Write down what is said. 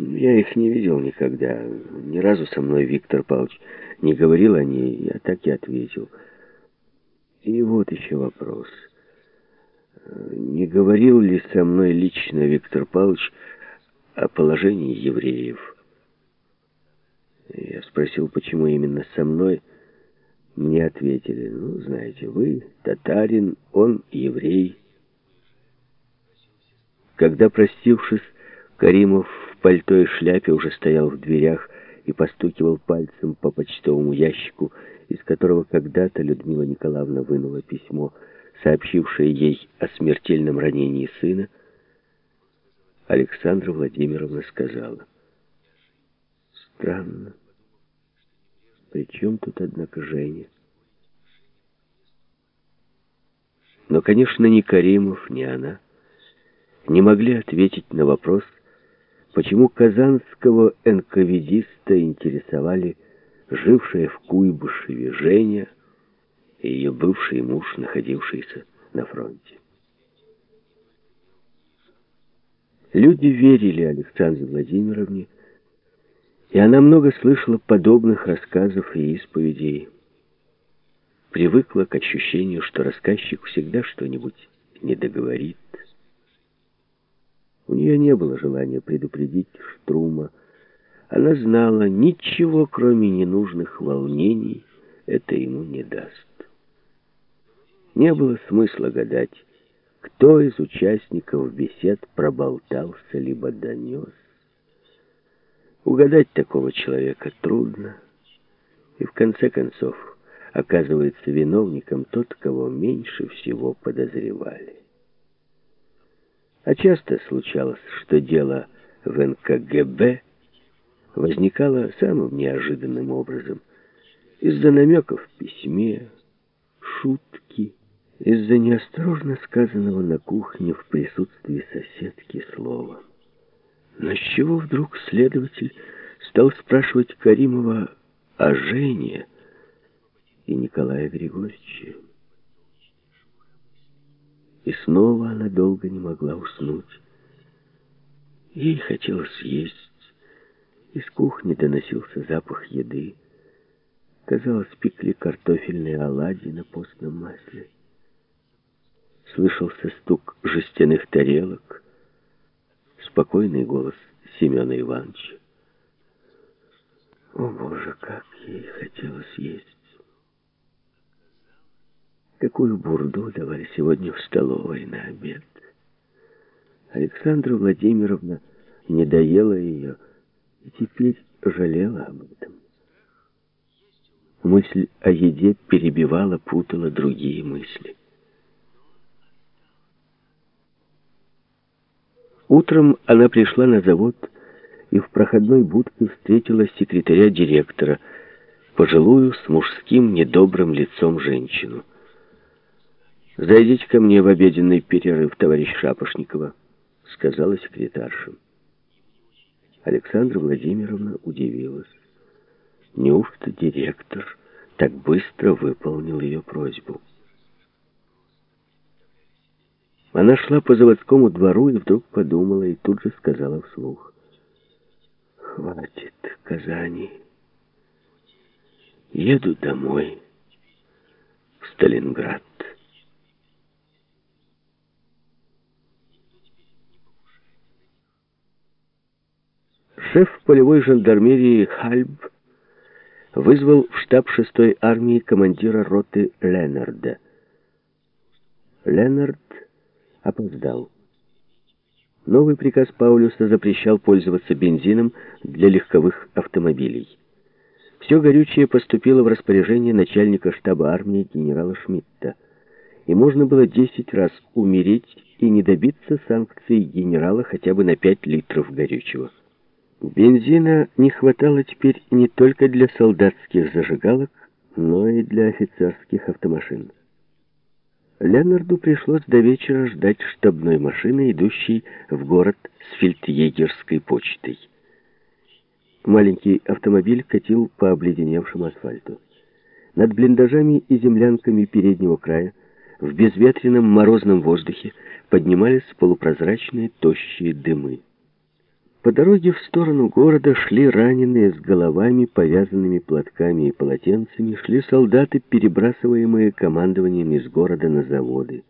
Я их не видел никогда. Ни разу со мной Виктор Павлович не говорил о ней, я так и ответил. И вот еще вопрос. Не говорил ли со мной лично Виктор Павлович о положении евреев? Я спросил, почему именно со мной. Мне ответили, ну, знаете, вы татарин, он еврей. Когда, простившись, Каримов пальто и шляпе уже стоял в дверях и постукивал пальцем по почтовому ящику, из которого когда-то Людмила Николаевна вынула письмо, сообщившее ей о смертельном ранении сына, Александра Владимировна сказала, «Странно. При чем тут, однако, Женя?» Но, конечно, ни Каримов, ни она не могли ответить на вопрос, почему казанского энковидиста интересовали жившая в Куйбышеве Женя и ее бывший муж, находившийся на фронте. Люди верили Александре Владимировне, и она много слышала подобных рассказов и исповедей. Привыкла к ощущению, что рассказчик всегда что-нибудь не договорит. Нее не было желания предупредить Штрума. Она знала, ничего, кроме ненужных волнений, это ему не даст. Не было смысла гадать, кто из участников бесед проболтался либо донес. Угадать такого человека трудно. И в конце концов оказывается виновником тот, кого меньше всего подозревали. А часто случалось, что дело в НКГБ возникало самым неожиданным образом. Из-за намеков в письме, шутки, из-за неосторожно сказанного на кухне в присутствии соседки слова. Но с чего вдруг следователь стал спрашивать Каримова о Жене и Николае Григорьевиче? И снова она долго не могла уснуть. Ей хотелось есть. Из кухни доносился запах еды. Казалось, пекли картофельные оладьи на постном масле. Слышался стук жестяных тарелок, спокойный голос Семена Ивановича. О, Боже, как ей хотелось есть! Какую бурду давали сегодня в столовой на обед. Александра Владимировна не доела ее и теперь жалела об этом. Мысль о еде перебивала, путала другие мысли. Утром она пришла на завод и в проходной будке встретила секретаря директора, пожилую с мужским недобрым лицом женщину. «Зайдите ко мне в обеденный перерыв, товарищ Шапошникова», — сказала секретарша. Александра Владимировна удивилась. Неужто директор так быстро выполнил ее просьбу? Она шла по заводскому двору и вдруг подумала и тут же сказала вслух. «Хватит Казани. Еду домой, в Сталинград». Шеф полевой жандармерии Хальб вызвал в штаб 6-й армии командира роты Ленарда. Ленард опоздал. Новый приказ Паулюса запрещал пользоваться бензином для легковых автомобилей. Все горючее поступило в распоряжение начальника штаба армии генерала Шмидта. И можно было 10 раз умереть и не добиться санкций генерала хотя бы на 5 литров горючего. Бензина не хватало теперь не только для солдатских зажигалок, но и для офицерских автомашин. Леонарду пришлось до вечера ждать штабной машины, идущей в город с фельдъегерской почтой. Маленький автомобиль катил по обледеневшему асфальту. Над блиндажами и землянками переднего края в безветренном морозном воздухе поднимались полупрозрачные тощие дымы. По дороге в сторону города шли раненые с головами, повязанными платками и полотенцами, шли солдаты, перебрасываемые командованием из города на заводы.